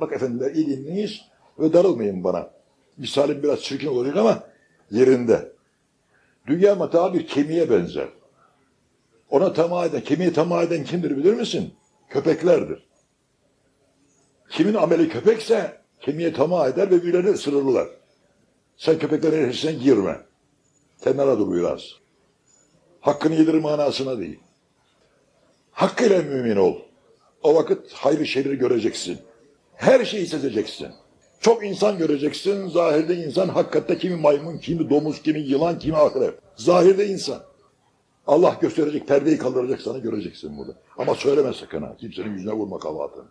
Bak efendiler iyi dinleyiz ve darılmayın bana. Misalim biraz çirkin olacak ama yerinde. Dünya matağı bir kemiğe benzer. Ona tamah eden, kemiğe tamah eden kimdir bilir misin? Köpeklerdir. Kimin ameli köpekse kemiğe tamah eder ve birilerini ısırırlar. Sen köpeklerin içine girme. Kenara dur biraz. Hakkını yedir manasına değil. Hakkıyla mümin ol. O vakit hayrı şerri göreceksin. Her şeyi sezeceksin. Çok insan göreceksin. Zahirde insan, hakikatte kimi maymun, kimi domuz, kimi yılan, kimi akrep. Zahirde insan. Allah gösterecek, perdeyi kaldıracak sana göreceksin burada. Ama söyleme sakın ha. Kimsenin yüzüne vurma kabahatını.